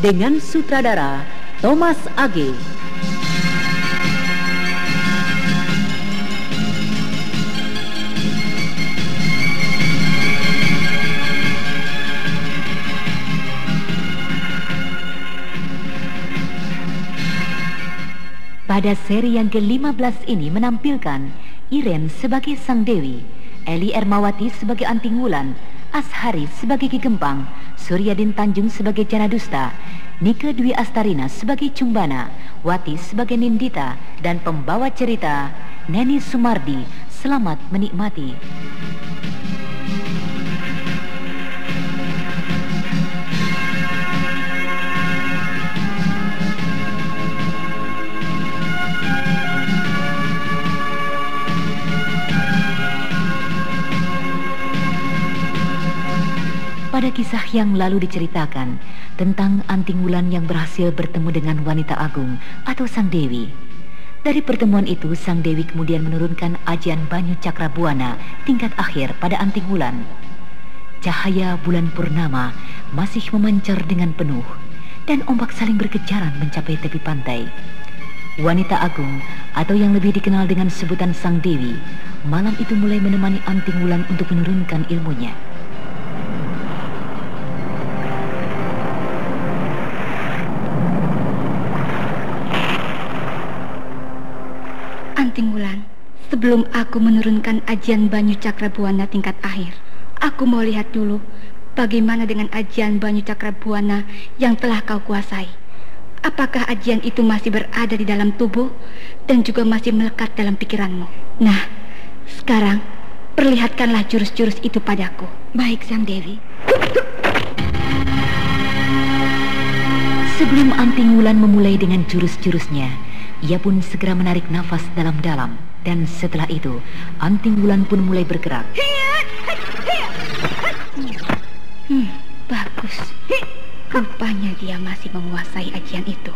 dengan sutradara Thomas Age. Pada seri yang ke-15 ini menampilkan Iren sebagai Sang Dewi, Eli Ermawati sebagai Anting Wulan, Ashari sebagai Ki Gempang, Suryadin Tanjung sebagai Jana Dusta, Nike Dwi Astarina sebagai Cumbana, Wati sebagai Nindita, dan pembawa cerita Neni Sumardi. Selamat menikmati. Pada kisah yang lalu diceritakan tentang Anting Wulan yang berhasil bertemu dengan wanita agung atau Sang Dewi. Dari pertemuan itu, Sang Dewi kemudian menurunkan ajian Banyu Cakrabuana tingkat akhir pada Anting Wulan. Cahaya bulan purnama masih memancar dengan penuh dan ombak saling berkejaran mencapai tepi pantai. Wanita agung atau yang lebih dikenal dengan sebutan Sang Dewi malam itu mulai menemani Anting Wulan untuk menurunkan ilmunya. Sebelum aku menurunkan ajian Banyu Cakrabuana tingkat akhir, aku mau lihat dulu bagaimana dengan ajian Banyu Cakrabuana yang telah kau kuasai. Apakah ajian itu masih berada di dalam tubuh dan juga masih melekat dalam pikiranmu? Nah, sekarang perlihatkanlah jurus-jurus itu padaku. Baik, Sang Dewi. Sebelum Anting Wulan memulai dengan jurus-jurusnya, ia pun segera menarik nafas dalam-dalam dan setelah itu Anting Wulan pun mulai bergerak. Hmm, bagus. Rupanya dia masih menguasai ajian itu.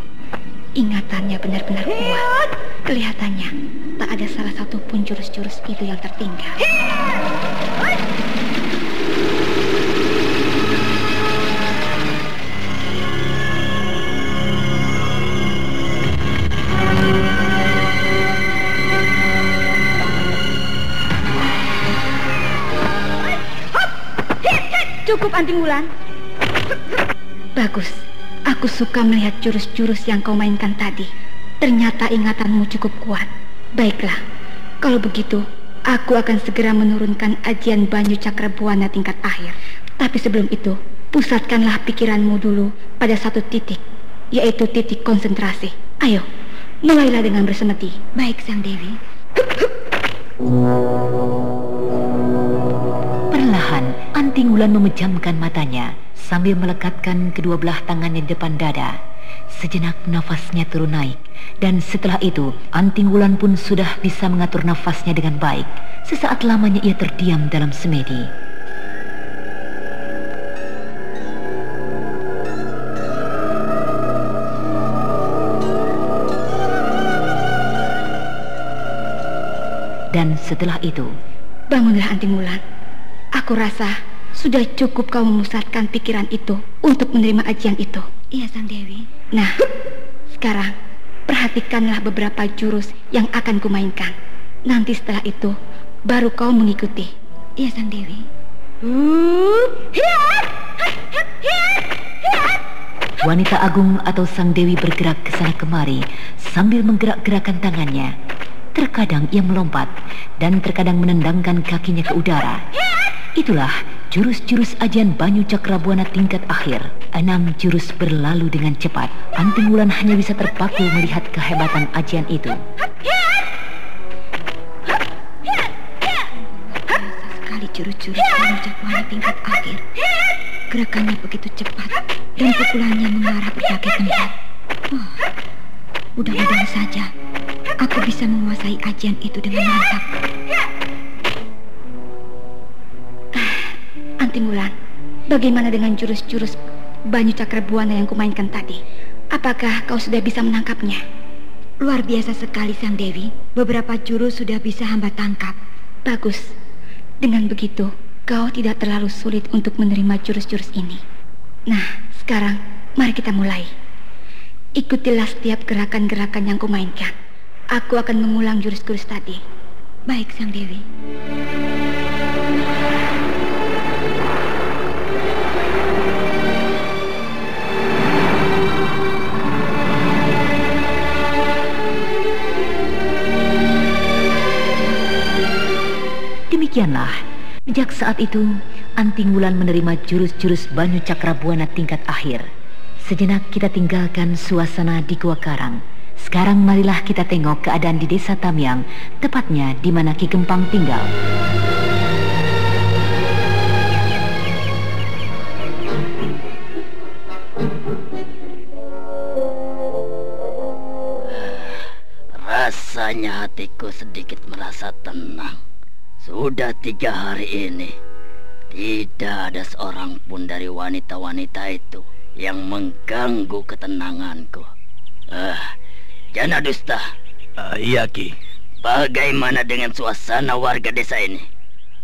Ingatannya benar-benar kuat. Kelihatannya tak ada salah satu pun jurus-jurus itu yang tertinggal. Cukup Anting Wulan. Bagus. Aku suka melihat jurus-jurus yang kau mainkan tadi. Ternyata ingatanmu cukup kuat. Baiklah. Kalau begitu, aku akan segera menurunkan ajian Banyu Cakrabuana tingkat akhir. Tapi sebelum itu, pusatkanlah pikiranmu dulu pada satu titik, yaitu titik konsentrasi. Ayo, mulailah dengan bersemedi. Baik, Sang Dewi. Wulan memejamkan matanya sambil melekatkan kedua belah tangannya di depan dada. Sejenak nafasnya turun naik dan setelah itu Anting Wulan pun sudah bisa mengatur nafasnya dengan baik. Sesaat lamanya ia terdiam dalam semedi. Dan setelah itu, Bangunlah Anting Wulan. Aku rasa sudah cukup kau memusatkan pikiran itu untuk menerima ajian itu. Iya, Sang Dewi. Nah, sekarang perhatikanlah beberapa jurus yang akan kumainkan. Nanti setelah itu baru kau mengikuti. Iya, Sang Dewi. Hiat, hiat, hiat, hiat, Wanita agung atau sang dewi bergerak ke sana kemari sambil menggerak-gerakkan tangannya. Terkadang ia melompat dan terkadang menendangkan kakinya ke udara. Itulah jurus-jurus ajian Banyu Cakrabuana tingkat akhir. Enam jurus berlalu dengan cepat. Anting Wulan hanya bisa terpaku melihat kehebatan ajian itu. sekali jurus-jurus Banyu Cakrabuana tingkat akhir. Gerakannya begitu cepat dan pukulannya mengarah berbagai tempat. Oh, mudah-mudahan saja aku bisa menguasai ajian itu dengan mantap. Bagaimana dengan jurus-jurus Banyu Cakrabuana yang kumainkan tadi? Apakah kau sudah bisa menangkapnya? Luar biasa sekali Sang Dewi. Beberapa jurus sudah bisa hamba tangkap. Bagus. Dengan begitu, Kau tidak terlalu sulit untuk menerima jurus-jurus ini. Nah, sekarang mari kita mulai. Ikutilah setiap gerakan-gerakan yang kumainkan. Aku akan mengulang jurus-jurus tadi. Baik, Sang Dewi. Demikianlah Sejak saat itu, Anting Wulan menerima jurus-jurus Banyu Cakrabuana tingkat akhir. Sejenak kita tinggalkan suasana di Gua Karang. Sekarang marilah kita tengok keadaan di desa Tamyang, tepatnya di mana Ki Gempang tinggal. Rasanya hatiku sedikit merasa tenang. Sudah tiga hari ini tidak ada seorang pun dari wanita-wanita itu yang mengganggu ketenanganku. Ah, Jana Dusta. Uh, iya Ki. Bagaimana dengan suasana warga desa ini?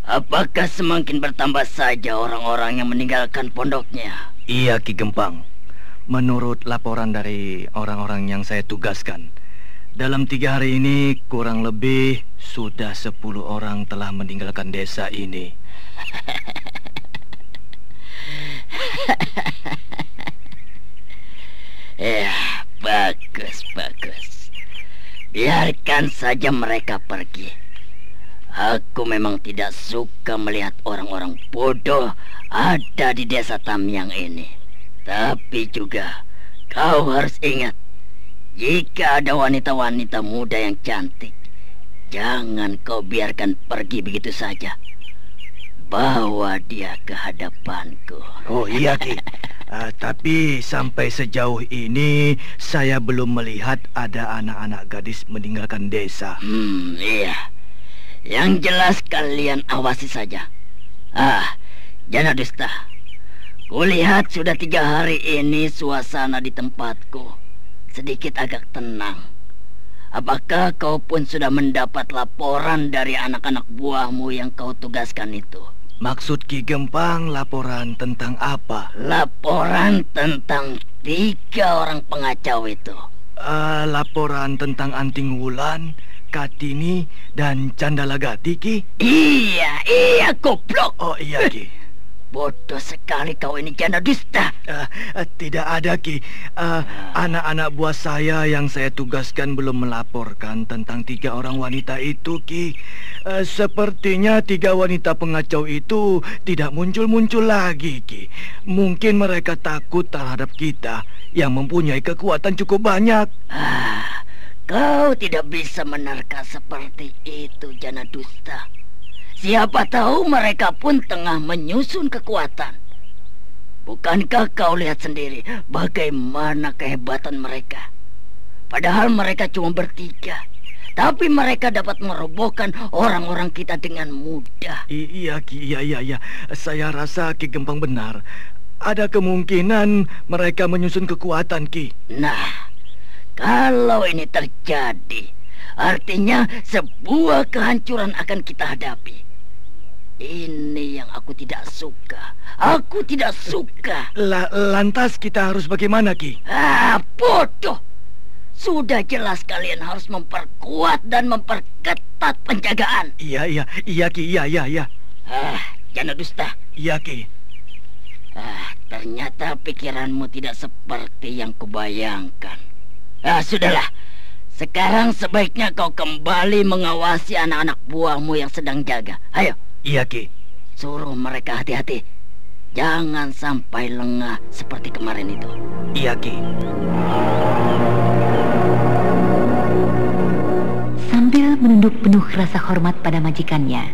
Apakah semakin bertambah saja orang-orang yang meninggalkan pondoknya? Iya Ki Gempang. Menurut laporan dari orang-orang yang saya tugaskan, dalam tiga hari ini kurang lebih sudah sepuluh orang telah meninggalkan desa ini. ya, bagus, bagus. Biarkan saja mereka pergi. Aku memang tidak suka melihat orang-orang bodoh ada di desa Tamyang ini. Tapi juga kau harus ingat jika ada wanita-wanita muda yang cantik, jangan kau biarkan pergi begitu saja. Bawa dia ke hadapanku. Oh iya, Ki. Uh, tapi sampai sejauh ini saya belum melihat ada anak-anak gadis meninggalkan desa. Hmm, iya. Yang jelas kalian awasi saja. Ah, Jana Dusta. Kulihat sudah tiga hari ini suasana di tempatku sedikit agak tenang. Apakah kau pun sudah mendapat laporan dari anak-anak buahmu yang kau tugaskan itu? Maksud Ki Gempang laporan tentang apa? Laporan tentang tiga orang pengacau itu. Uh, laporan tentang Anting Wulan, Katini, dan Candalagati, Ki? Iya, iya, goblok. Oh, iya, Ki. Bodoh sekali kau ini jana dusta. Uh, uh, tidak ada Ki. Uh, anak-anak buah saya yang saya tugaskan belum melaporkan tentang tiga orang wanita itu Ki. Uh, sepertinya tiga wanita pengacau itu tidak muncul-muncul lagi Ki. Mungkin mereka takut terhadap kita yang mempunyai kekuatan cukup banyak. Ah, kau tidak bisa menerka seperti itu jana dusta. Siapa tahu mereka pun tengah menyusun kekuatan. Bukankah kau lihat sendiri bagaimana kehebatan mereka? Padahal mereka cuma bertiga. Tapi mereka dapat merobohkan orang-orang kita dengan mudah. I iya, Ki, iya, iya, iya. Saya rasa Ki Gempang benar. Ada kemungkinan mereka menyusun kekuatan, Ki. Nah, kalau ini terjadi, artinya sebuah kehancuran akan kita hadapi. Ini yang aku tidak suka. Aku tidak suka. La lantas kita harus bagaimana, Ki? Ah, bodoh. Sudah jelas kalian harus memperkuat dan memperketat penjagaan. Iya, iya, iya, Ki, iya, iya, iya. Ah, jangan dusta. Iya, Ki. Ah, ternyata pikiranmu tidak seperti yang kubayangkan. Ah, sudahlah. Sekarang sebaiknya kau kembali mengawasi anak-anak buahmu yang sedang jaga. Ayo. Iya, Ki. Suruh mereka hati-hati. Jangan sampai lengah seperti kemarin itu. Iya, Ki. Sambil menunduk penuh rasa hormat pada majikannya,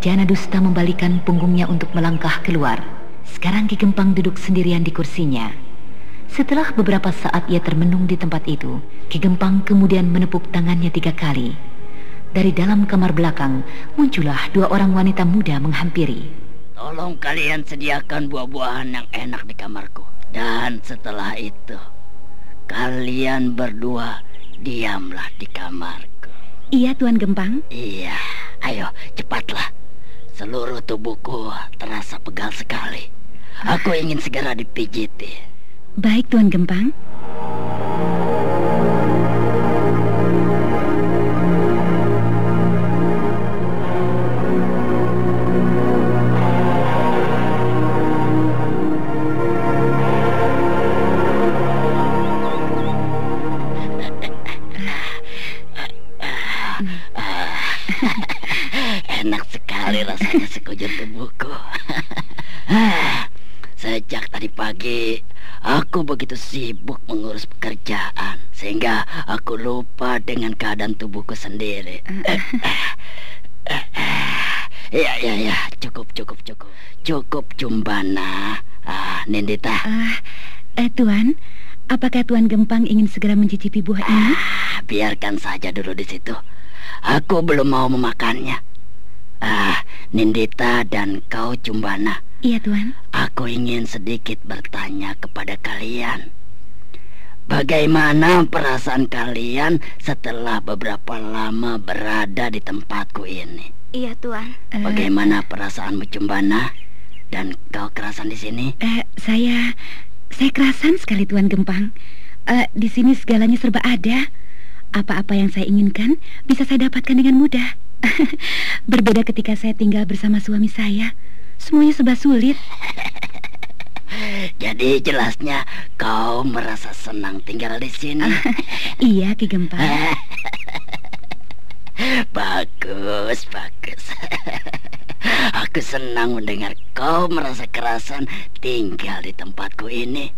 Jana Dusta membalikan punggungnya untuk melangkah keluar. Sekarang Ki Gempang duduk sendirian di kursinya. Setelah beberapa saat ia termenung di tempat itu, Ki Gempang kemudian menepuk tangannya tiga kali. Dari dalam kamar belakang, muncullah dua orang wanita muda menghampiri. Tolong kalian sediakan buah-buahan yang enak di kamarku. Dan setelah itu, kalian berdua diamlah di kamarku. Iya, Tuan Gempang. Iya, ayo cepatlah. Seluruh tubuhku terasa pegal sekali. Aku ingin segera dipijiti. Baik, Tuan Gempang. Tadi pagi, aku begitu sibuk mengurus pekerjaan sehingga aku lupa dengan keadaan tubuhku sendiri. Ya, ya, ya, cukup, cukup, cukup, cukup, Cumbana. Ah, Nindita. Ah, eh, Tuan, apakah Tuan Gempang ingin segera mencicipi buah ini? Ah, biarkan saja dulu di situ. Aku belum mau memakannya. Ah, Nindita dan kau Cumbana. Iya, Tuan. Aku ingin sedikit bertanya kepada kalian. Bagaimana perasaan kalian setelah beberapa lama berada di tempatku ini? Iya, Tuan. Eh, Bagaimana perasaanmu Cumbana? Dan kau kerasan di sini? eh, saya, saya kerasan sekali, Tuan Gempang. Eh, di sini segalanya serba ada. Apa-apa yang saya inginkan bisa saya dapatkan dengan mudah. Berbeda ketika saya tinggal bersama suami saya. Semuanya serba sulit. Jadi jelasnya kau merasa senang tinggal di sini. Iya, Ki Gempang. bagus, bagus. Aku senang mendengar kau merasa kerasan tinggal di tempatku ini.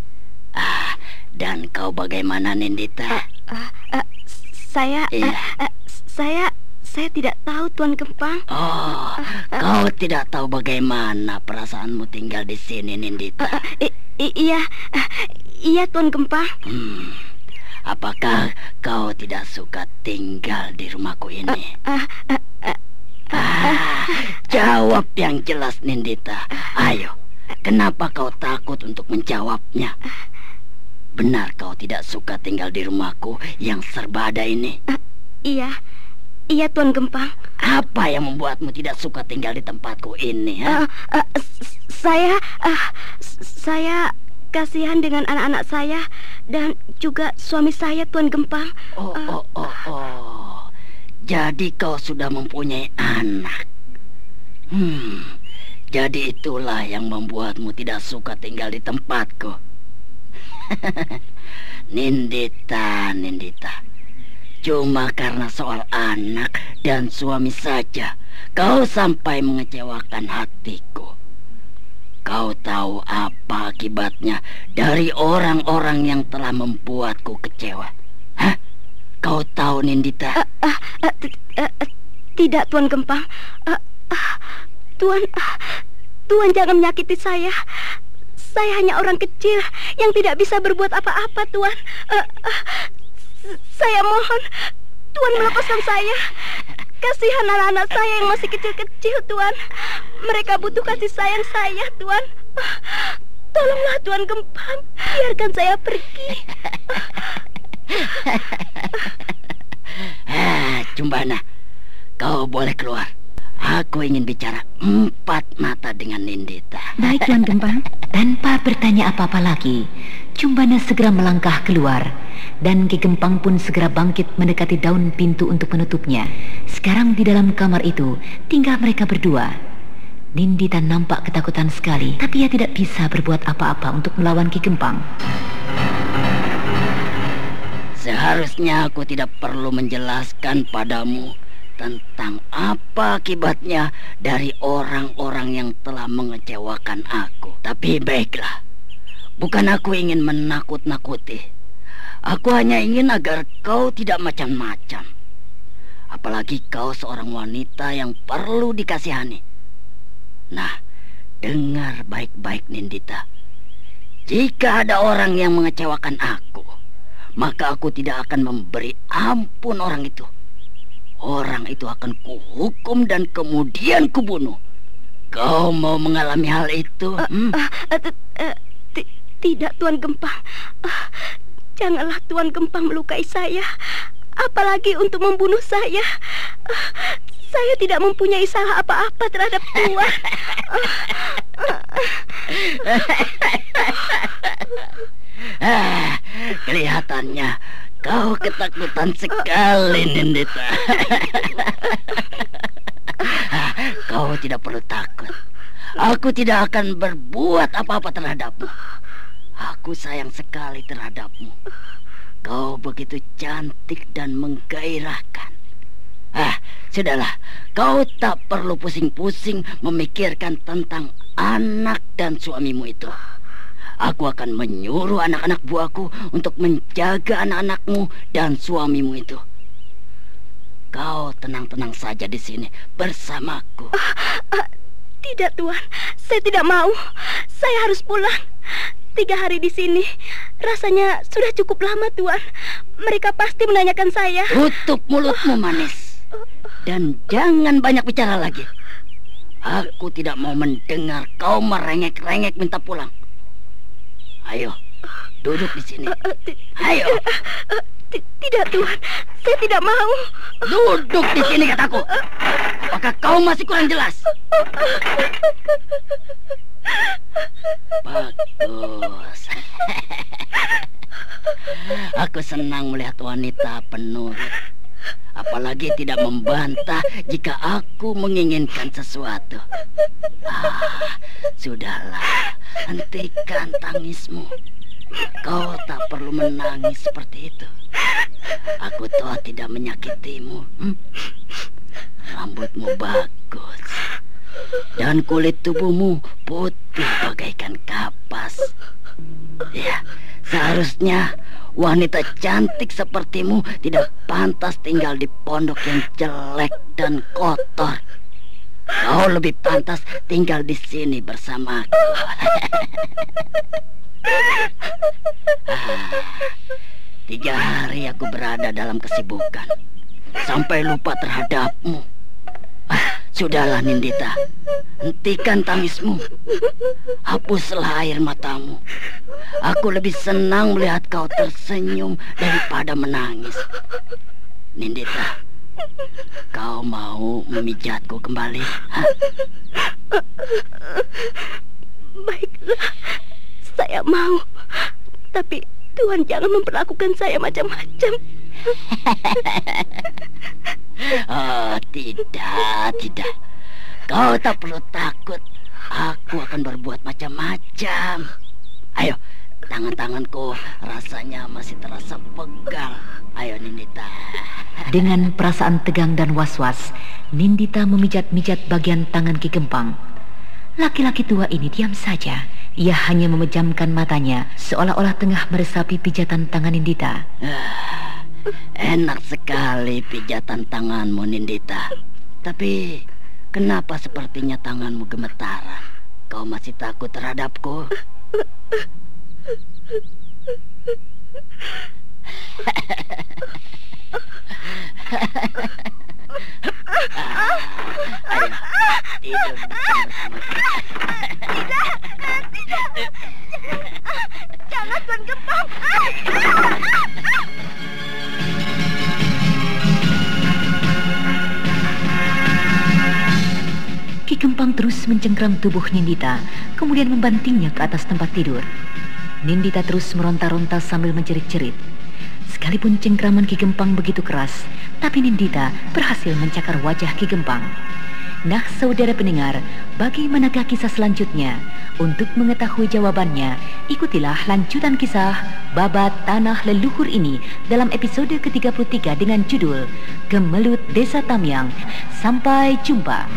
Ah, dan kau bagaimana Nindita? Ah, ah, saya, Iya. ah, ah, saya, saya tidak tahu, Tuan Gempang. Oh, kau tidak tahu bagaimana perasaanmu tinggal di sini, Nindita. I- i- iya, ah, iya, Tuan Gempang. Hmm, apakah kau tidak suka tinggal di rumahku ini? Ah, ah, ah, Ah, jawab yang jelas, Nindita. Ayo, kenapa kau takut untuk menjawabnya? Benar kau tidak suka tinggal di rumahku yang serba ada ini? iya, iya, Tuan Gempang. Apa yang membuatmu tidak suka tinggal di tempatku ini? Ha? Ah, s- saya, s- saya kasihan dengan anak-anak saya dan juga suami saya, Tuan Gempang. Oh, oh, oh, oh. Jadi kau sudah mempunyai anak. Hmm, jadi itulah yang membuatmu tidak suka tinggal di tempatku. Nindita, Nindita. Cuma karena soal anak dan suami saja kau sampai mengecewakan hatiku. Kau tahu apa akibatnya dari orang-orang yang telah membuatku kecewa? Hah? Kau tahu Nindita? T- ah, ah, tidak, Tuan Gempang. Ah, ah, Tuan, ah, Tuan jangan menyakiti saya. Saya hanya orang kecil yang tidak bisa berbuat apa-apa, Tuan. Ah, s- saya mohon, Tuan melepaskan saya. Kasihan anak-anak saya yang masih kecil-kecil, Tuan. Mereka butuh kasih sayang saya, Tuan. Ah, Tolonglah, Tuan Gempang. Biarkan saya pergi. Ah, Cumbana, kau boleh keluar. Aku ingin bicara empat mata dengan Nindita. Baik, Tuan Gempang. Tanpa bertanya apa-apa lagi, Cumbana segera melangkah keluar dan Ki Gempang pun segera bangkit mendekati daun pintu untuk menutupnya. Sekarang di dalam kamar itu tinggal mereka berdua. Nindita nampak ketakutan sekali, tapi ia tidak bisa berbuat apa-apa untuk melawan Ki Gempang. Seharusnya aku tidak perlu menjelaskan padamu tentang apa akibatnya dari orang-orang yang telah mengecewakan aku. Tapi baiklah, bukan aku ingin menakut-nakuti. Aku hanya ingin agar kau tidak macam-macam. Apalagi kau seorang wanita yang perlu dikasihani. Nah, dengar baik-baik Nindita. Jika ada orang yang mengecewakan aku, maka aku tidak akan memberi ampun orang itu. Orang itu akan kuhukum dan kemudian kubunuh. Kau mau mengalami hal itu? Uh, hmm? uh, uh, uh, tidak, Tuan Gempang. Uh, janganlah Tuan Gempang melukai saya. Apalagi untuk membunuh saya. Uh, saya tidak mempunyai salah apa-apa terhadap Tuan. ah, kelihatannya kau ketakutan sekali, Nindita. kau tidak perlu takut. Aku tidak akan berbuat apa-apa terhadapmu. Aku sayang sekali terhadapmu. Kau begitu cantik dan menggairahkan. Ah, sudahlah. Kau tak perlu pusing-pusing memikirkan tentang anak dan suamimu itu. Aku akan menyuruh anak-anak buahku untuk menjaga anak-anakmu dan suamimu itu. Kau tenang-tenang saja di sini bersamaku. Uh, uh, tidak, Tuan. Saya tidak mau. Saya harus pulang. Tiga hari di sini. Rasanya sudah cukup lama, Tuan. Mereka pasti menanyakan saya. Tutup mulutmu, manis. Dan jangan banyak bicara lagi. Aku tidak mau mendengar kau merengek-rengek minta pulang. Ayo, duduk di sini. Ayo. Tidak, Tuhan. Saya tidak mau. Duduk di sini, kataku. Maka kau masih kurang jelas. Bagus. Aku senang melihat wanita penurut apalagi tidak membantah jika aku menginginkan sesuatu. Ah, sudahlah, hentikan tangismu. Kau tak perlu menangis seperti itu. Aku tahu tidak menyakitimu. Hmm? Rambutmu bagus. Dan kulit tubuhmu putih bagaikan kapas. Ya, seharusnya Wanita cantik sepertimu tidak pantas tinggal di pondok yang jelek dan kotor. Kau lebih pantas tinggal di sini bersamaku. tiga hari aku berada dalam kesibukan. Sampai lupa terhadapmu. Ah, sudahlah Nindita. Hentikan tangismu. Hapuslah air matamu. Aku lebih senang melihat kau tersenyum daripada menangis. Nindita, kau mau memijatku kembali? Hah? Baiklah, saya mau. Tapi Tuhan jangan memperlakukan saya macam-macam. oh, tidak, tidak. Kau tak perlu takut. Aku akan berbuat macam-macam. Ayo, Tangan-tanganku rasanya masih terasa pegal. Ayo Nindita. Dengan perasaan tegang dan was-was, Nindita memijat-mijat bagian tangan Ki Gempang. Laki-laki tua ini diam saja. Ia hanya memejamkan matanya seolah-olah tengah meresapi pijatan tangan Nindita. Ah, enak sekali pijatan tanganmu Nindita. Tapi kenapa sepertinya tanganmu gemetaran? Kau masih takut terhadapku? Tidak, Jangan Tuan Gempang. Ki Gempang terus mencengkram tubuh Nindita, kemudian membantingnya ke atas tempat tidur. Nindita terus meronta-ronta sambil mencerit-cerit. Sekalipun cengkraman Ki Gempang begitu keras, tapi Nindita berhasil mencakar wajah Ki Gempang. Nah, saudara pendengar, bagaimanakah kisah selanjutnya? Untuk mengetahui jawabannya, ikutilah lanjutan kisah Babat Tanah Leluhur ini dalam episode ke-33 dengan judul Gemelut Desa Tamyang. Sampai jumpa.